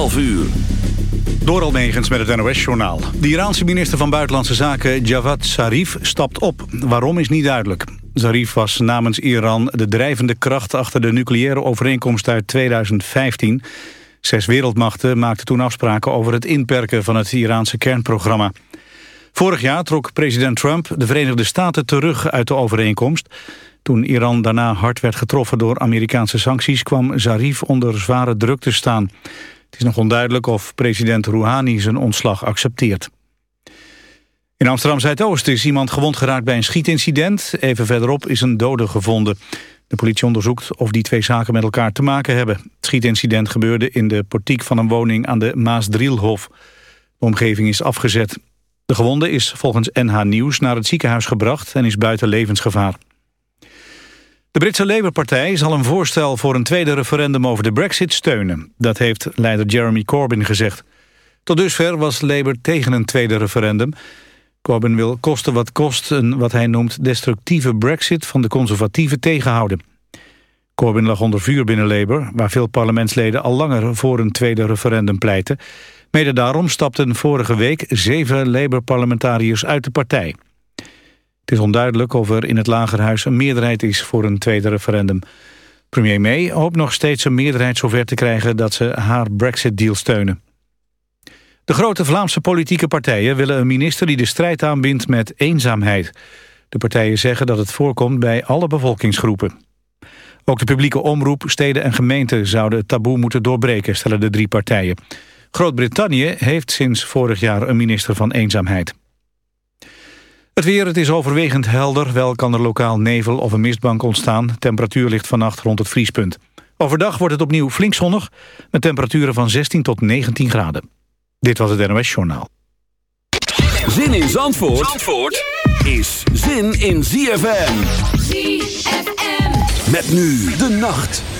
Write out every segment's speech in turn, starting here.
12 uur. Door Almegens met het NOS-journaal. De Iraanse minister van Buitenlandse Zaken Javad Zarif stapt op. Waarom is niet duidelijk. Zarif was namens Iran de drijvende kracht achter de nucleaire overeenkomst uit 2015. Zes wereldmachten maakten toen afspraken over het inperken van het Iraanse kernprogramma. Vorig jaar trok president Trump de Verenigde Staten terug uit de overeenkomst. Toen Iran daarna hard werd getroffen door Amerikaanse sancties... kwam Zarif onder zware druk te staan. Het is nog onduidelijk of president Rouhani zijn ontslag accepteert. In Amsterdam-Zuidoost is iemand gewond geraakt bij een schietincident. Even verderop is een dode gevonden. De politie onderzoekt of die twee zaken met elkaar te maken hebben. Het schietincident gebeurde in de portiek van een woning aan de Maasdrielhof. De omgeving is afgezet. De gewonde is volgens NH Nieuws naar het ziekenhuis gebracht en is buiten levensgevaar. De Britse Labour-partij zal een voorstel voor een tweede referendum over de brexit steunen. Dat heeft leider Jeremy Corbyn gezegd. Tot dusver was Labour tegen een tweede referendum. Corbyn wil kosten wat kost een wat hij noemt destructieve brexit van de conservatieven tegenhouden. Corbyn lag onder vuur binnen Labour, waar veel parlementsleden al langer voor een tweede referendum pleiten. Mede daarom stapten vorige week zeven Labour-parlementariërs uit de partij. Het is onduidelijk of er in het Lagerhuis een meerderheid is voor een tweede referendum. Premier May hoopt nog steeds een meerderheid zover te krijgen dat ze haar Brexit-deal steunen. De grote Vlaamse politieke partijen willen een minister die de strijd aanbindt met eenzaamheid. De partijen zeggen dat het voorkomt bij alle bevolkingsgroepen. Ook de publieke omroep, steden en gemeenten zouden het taboe moeten doorbreken, stellen de drie partijen. Groot-Brittannië heeft sinds vorig jaar een minister van eenzaamheid. Het weer, het is overwegend helder. Wel kan er lokaal nevel of een mistbank ontstaan. temperatuur ligt vannacht rond het vriespunt. Overdag wordt het opnieuw flink zonnig... met temperaturen van 16 tot 19 graden. Dit was het NOS Journaal. Zin in Zandvoort, Zandvoort is zin in ZFM. ZFM. Met nu de nacht.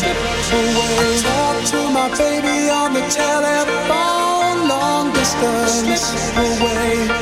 away. Talk to my baby on the telephone, long distance away.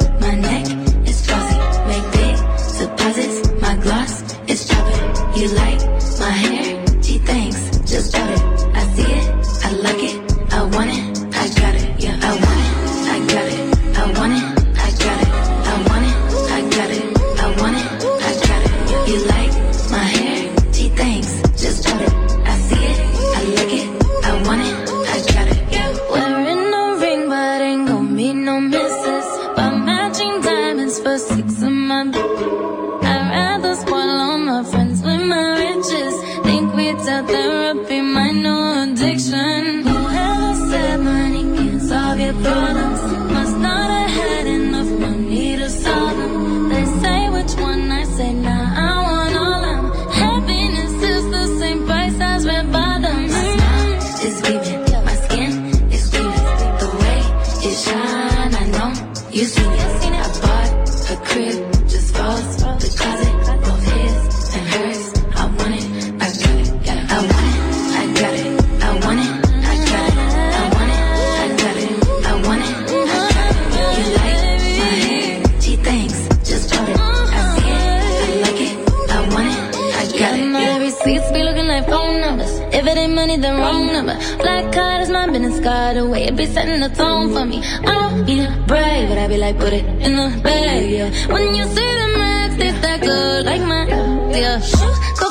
put it in the bag, yeah. When you see the max, it's that good, like mine, yeah. Shoes go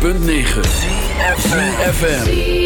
106.9 FM.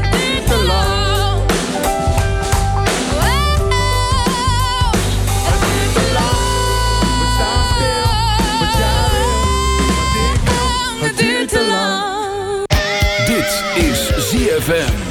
ZFM.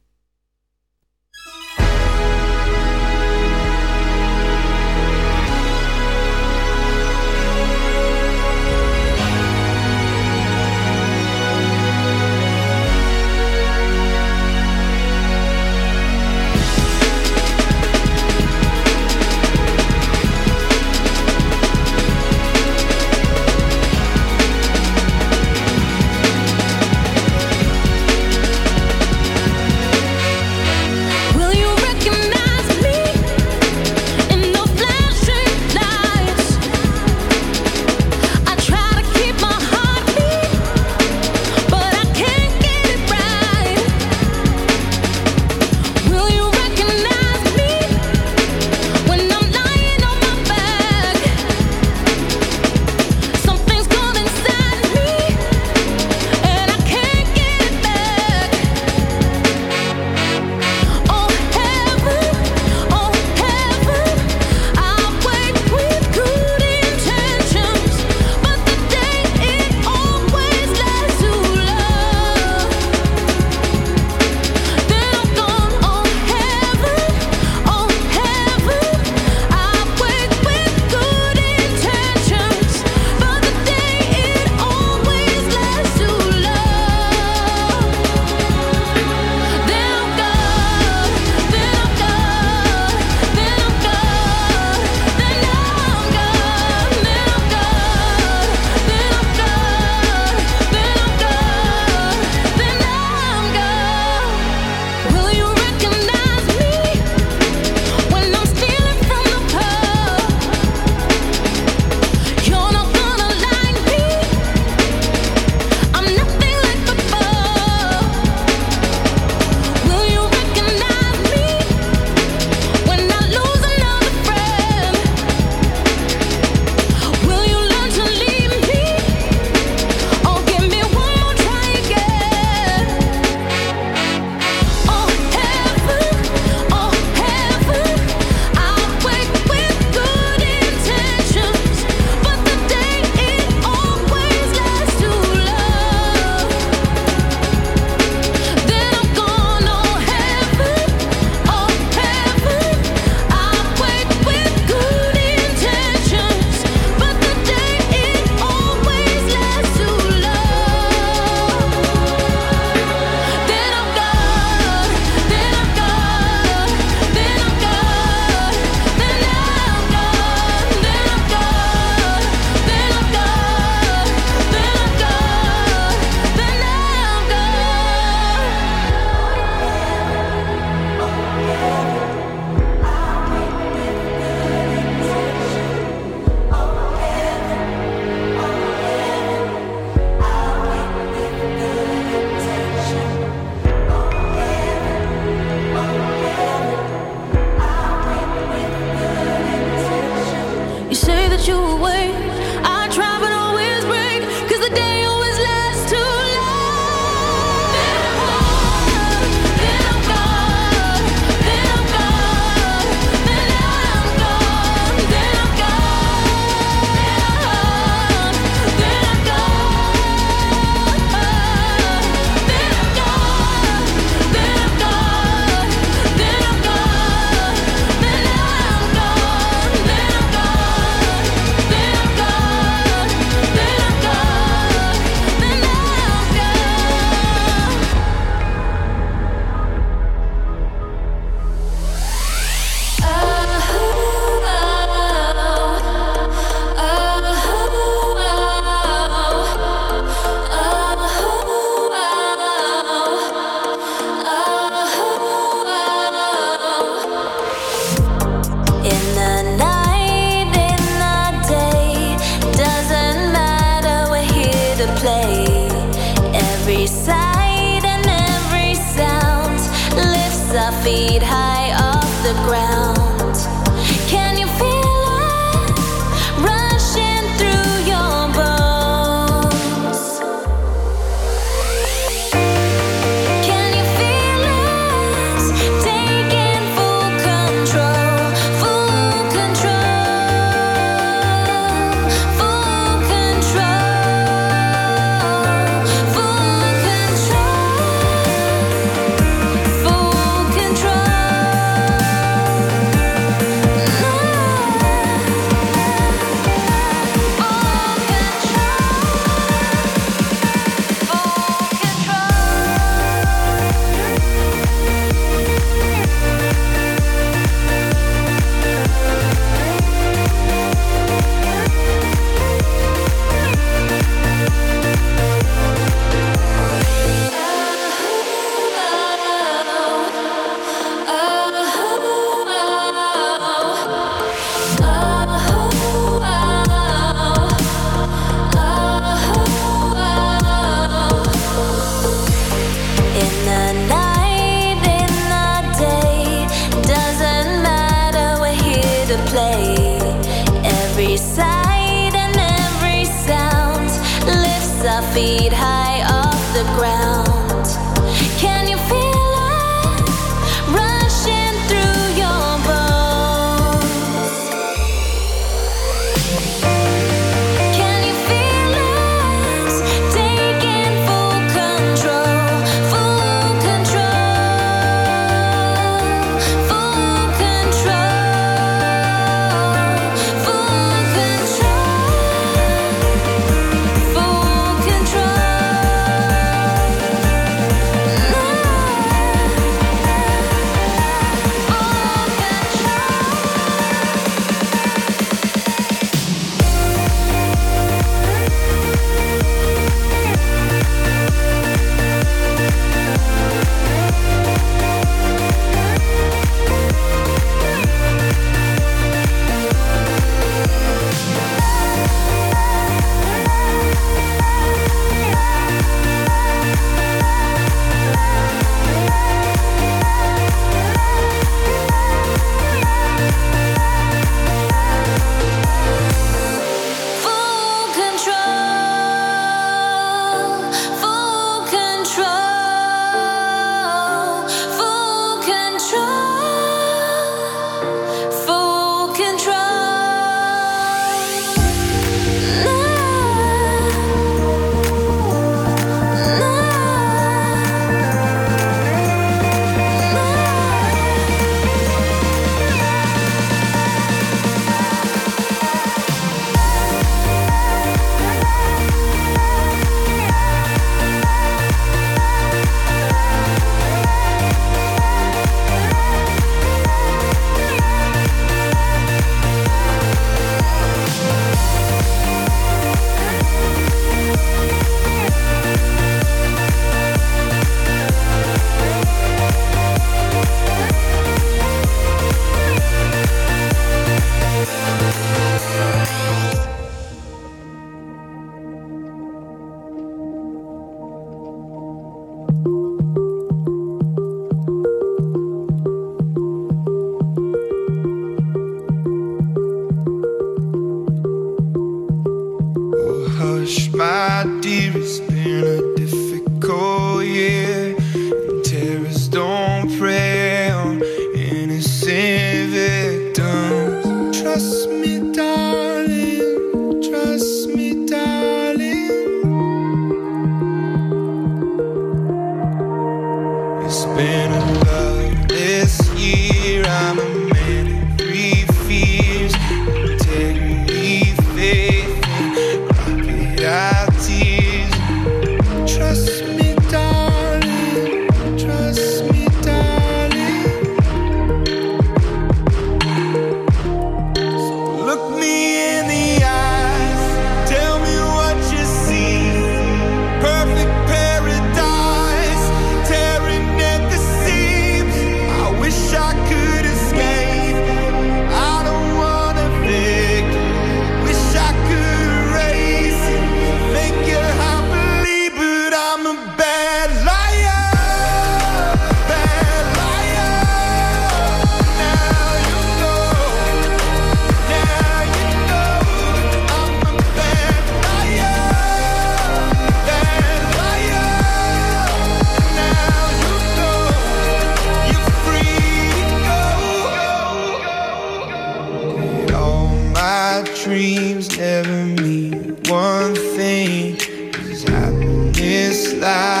that.